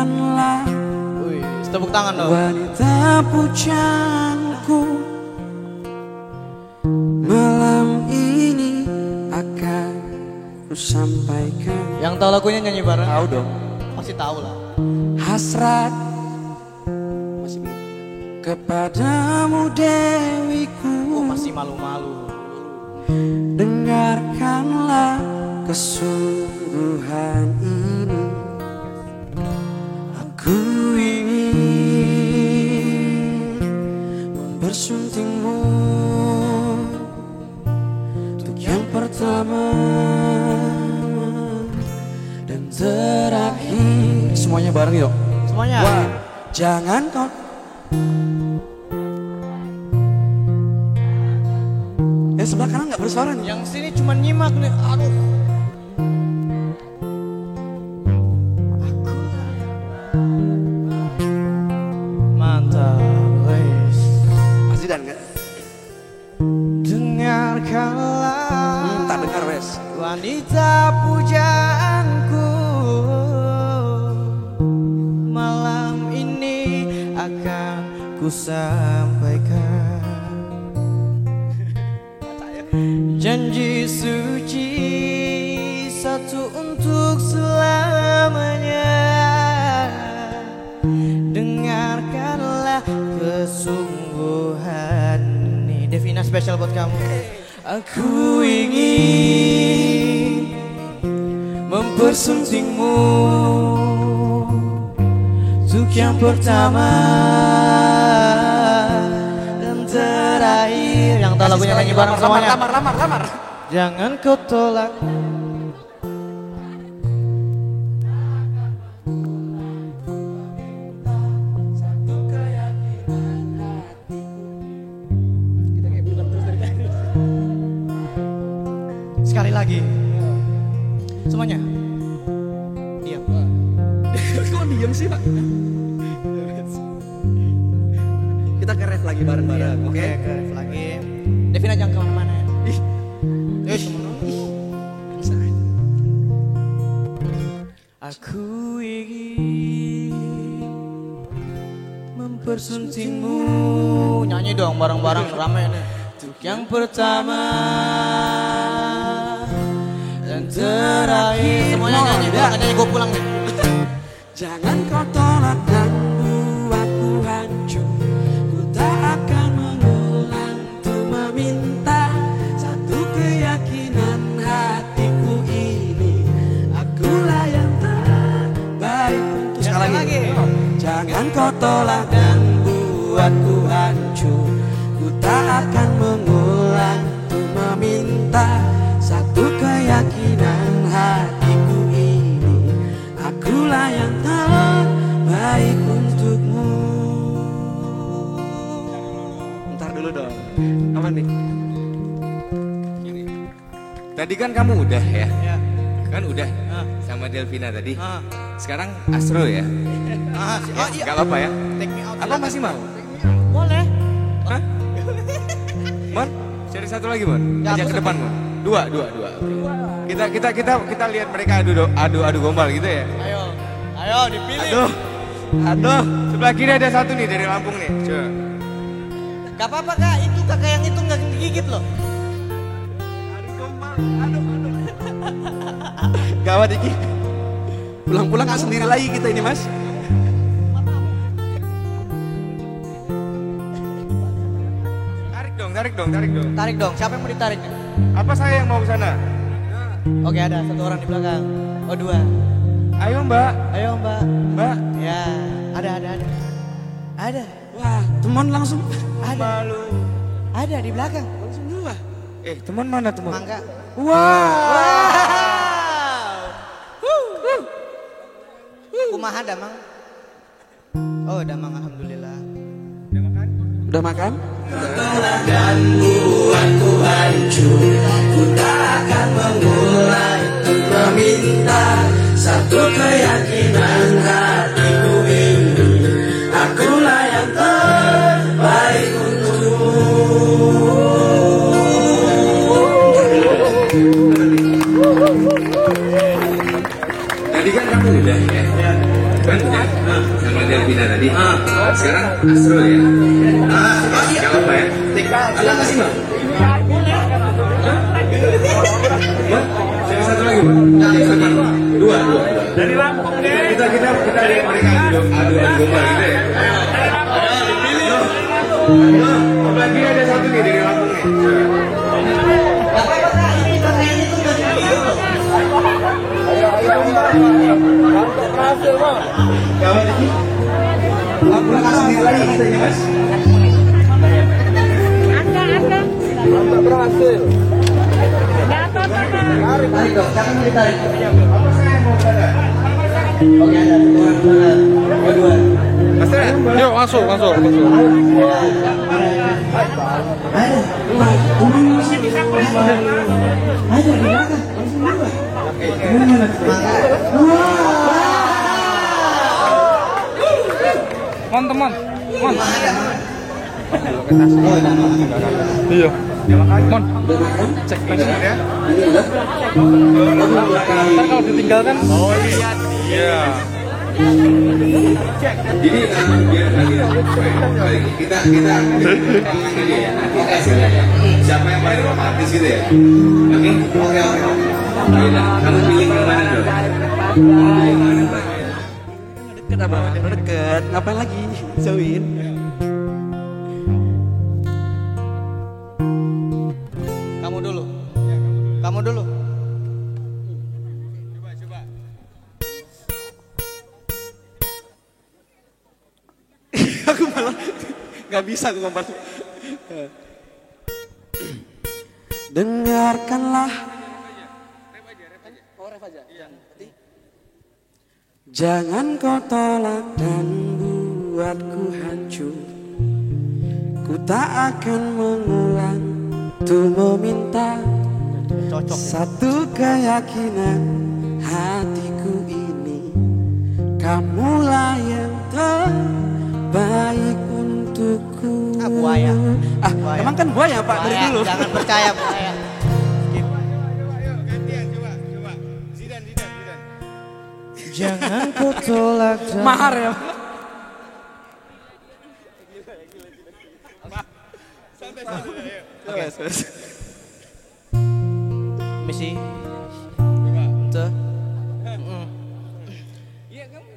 Wih, tepuk tangan dong. wanita pujaanku Malam ini akan ku sampaikan Yang tahu lagunya nyanyi bareng? Tahu dong Pasti tahu lah. Hasrat Masih belum. kepadamu dewiku Oh, masih malu-malu. Dengarkanlah kesungguhan ini pertama dan terakhir Semuanya bareng yuk Semuanya. Wah, jangan kau Yang sebelah kanan nggak bersuara nih. Yang sini cuma nyimak nih. Aduh. Wanita pujaanku Malam ini akan ku sampaikan Janji suci satu untuk selamanya. Dengarkanlah kesungguhan ini Devina spesial buat kamu Aku ingin mempersuntingmu. Untuk yang pertama dan terakhir. Yang tahu lagunya nyanyi bareng semuanya. Lamar, lamar, lamar. Jangan kau tolak lagi. Semuanya? Diam Kok diem sih pak? Kita ke ref lagi bareng-bareng, oke? Oke, ke ref lagi. Devina jangan ke mana-mana. Ih, Ih. Aku ingin mempersuntingmu. Nyanyi dong bareng-bareng rame nih. Yang pertama terakhir. Semuanya nyanyi, Ya. nggak nyanyi gue pulang nih. Jangan kau tolak dan buatku hancur. Ku tak akan mengulang Untuk meminta Satu keyakinan hatiku ini. Akulah yang terbaik untuk Sekali lagi. Jangan kau tolak dan buatku hancur. Ku tak akan Apa nih? Tadi kan kamu udah ya? Ya. Kan udah Ah. sama Delvina tadi. Ah. Sekarang Astro ya? Ah, si- oh iya Gak apa-apa ya? Apa masih mau? Boleh Hah? Mon, cari satu lagi Mon. Ya, Ajak ke depan Mon. Dua, dua, dua. Kita kita kita kita lihat mereka adu adu adu gombal gitu ya. Ayo Ayo dipilih Aduh, aduh. Sebelah kiri ada satu nih dari Lampung nih. Coba. Gak apa-apa kak, itu kakak yang itu nggak digigit loh. Gawat Iki. Pulang-pulang nggak sendiri lagi kita ini mas. Tarik dong, tarik dong, tarik dong. Tarik dong, siapa yang mau ditarik? Apa saya yang mau ke sana? Oke ada satu orang di belakang. Oh dua. Ayo Mbak, Ayo mbak. Mbak. Ya, ada ada ada. Ada, Wah teman langsung ada, Malu. ada di belakang. Langsung dua Eh, teman mana teman? Mangga. Wah. Wow. Kumaha damang? Oh damang alhamdulillah. Udah makan? Tadi kan kamu udah ya? Sekarang Astro ya. Gak apa ya. Ada nggak sih bang? Satu lagi bang. Dua, dua. Dari Lampung Kita kita kita mereka adu adu gombal gitu ya. Lagi ada satu nih dari Lampung nih. Kawan ini. Lampung kasih lagi ya Tren, yuk masuk masuk masuk. Mon teman, mon. Iya. Mon, cek ya. Ntar kalau ditinggalkan, Oh iya. Iya. Jadi uh, kita kita ya. Hasilnya siapa yang paling romantis gitu ya. Oke. Oke oke. Kamu pilih yang mana dong? Deket apa? Deket. Ngapain lagi? Jauhin. Kamu dulu. Kamu dulu. aku malah nggak bisa aku ngomong. Dengarkanlah. Jangan kau tolak dan buatku hancur. Ku tak akan mengulang tuh meminta Cocok. satu keyakinan hatiku ini Kamulah yang terbaik untukku Ah, buaya. Ah, Buaya. emang kan buaya pak dari Buaya, dulu Jangan percaya buaya. Jangan kau tolak Mahar ya Oke, misi. Tuh. Iya kamu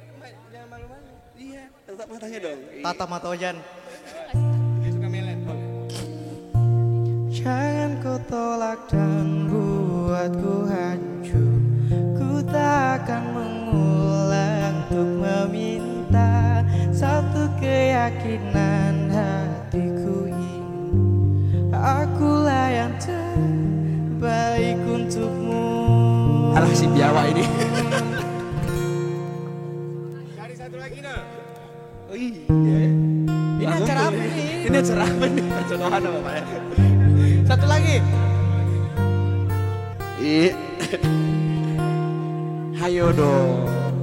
jangan malu-malu. Iya, tetap matanya dong. Tata mata Ojan. Suka melet. Jangan kau tolak dan buatku hancur keyakinan hatiku ini Akulah yang terbaik untukmu Alah si biawa ini. Cari satu lagi dong. Oh iya. Ini acara apa nih? Ini acara apa nih? Perjodohan apa pak ya? Satu lagi Iya. Hayo dong.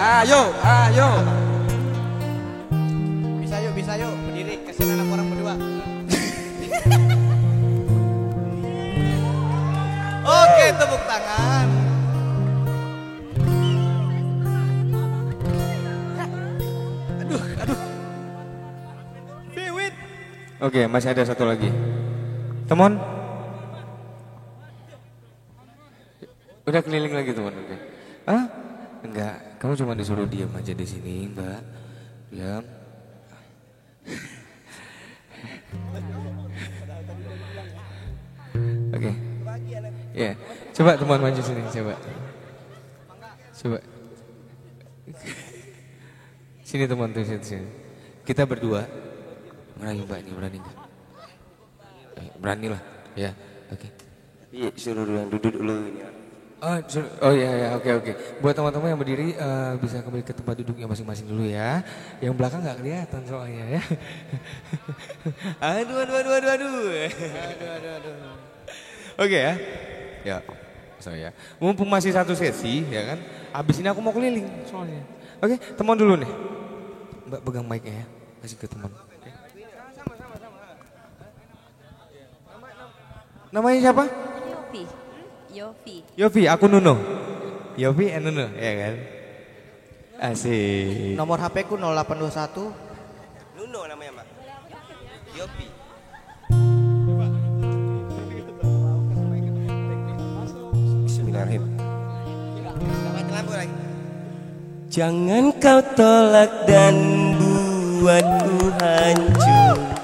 Ayo, ayo. Bisa yuk, bisa yuk Berdiri, kasihan anak orang berdua Oke, tepuk tangan Aduh, aduh. Oke, masih ada satu lagi. Teman. Udah keliling lagi teman. Oke. Ah? Enggak, kamu cuma disuruh diam aja di sini, Mbak. Diam. Oke. Ya, coba teman maju sini, coba. Coba. Sini teman tuh sini, sini. Kita berdua. Merayu Mbak ini berani nggak? Eh, berani lah, ya. Oke. Iya, suruh dulu duduk dulu ini. Oh, oh ya ya oke oke. Buat teman-teman yang berdiri eh, bisa kembali ke tempat duduknya masing-masing dulu ya. Yang belakang nggak kelihatan soalnya ya. aduh aduh aduh aduh aduh. Oke ya. Ya. So ya. Mumpung masih satu sesi ya kan. Abis ini aku mau keliling soalnya. Oke, teman dulu nih. Mbak pegang mic-nya ya. Kasih ke teman. Oke. Namanya siapa? Yofi. Yofi. Yofi, aku Nuno. Yopi anu nu, ya kan? Asik. Nomor HP ku 0821 Nuno namanya mak. Yopi. Bismillahirrahmanirrahim. Jangan kau tolak dan buatku hancur.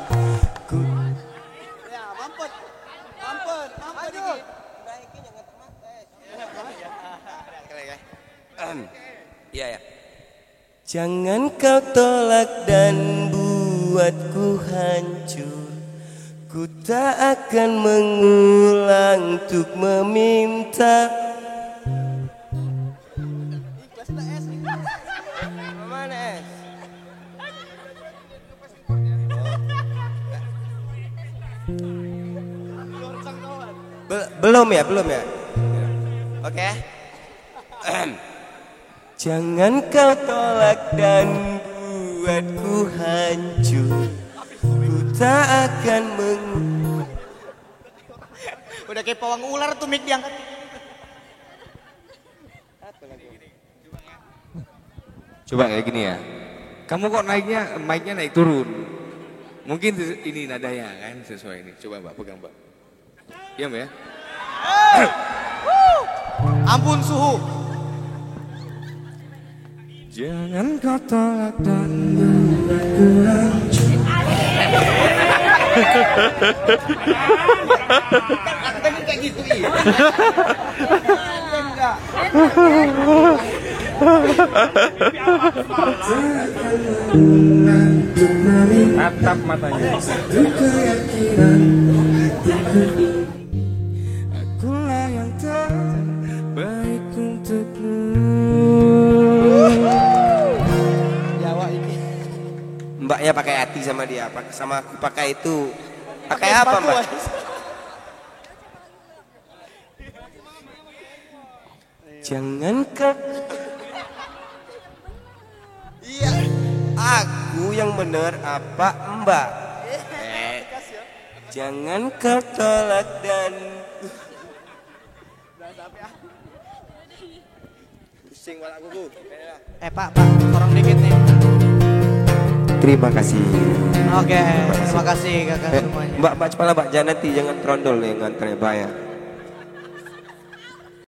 Iya ya. Jangan kau tolak dan buatku hancur Ku tak akan mengulang untuk meminta? Bel- belum ya, belum ya. Oke. Jangan kau tolak dan buatku hancur. Ku tak akan meng Udah kayak pawang ular tuh mic diangkat. Coba kayak gini ya. Kamu kok naiknya mic-nya naik turun. Mungkin ini nadanya kan sesuai ini. Coba Mbak pegang Mbak. Iya Mbak ya. Ampun suhu. Jangan kau tolak dan tatap matanya. Pakai hati sama dia, sama aku pakai itu. Pakai apa mbak? Jangan kau Iya, aku yang benar apa mbak? Eh, jangan kau tolak dan Pusing malah aku Eh Pak, Pak, tolong dikit nih. Terima kasih. Oke, terima kasih kakak Eh, semuanya. mbak, mbak cepat mbak, jangan nanti jangan trondol yang ngantre bahaya.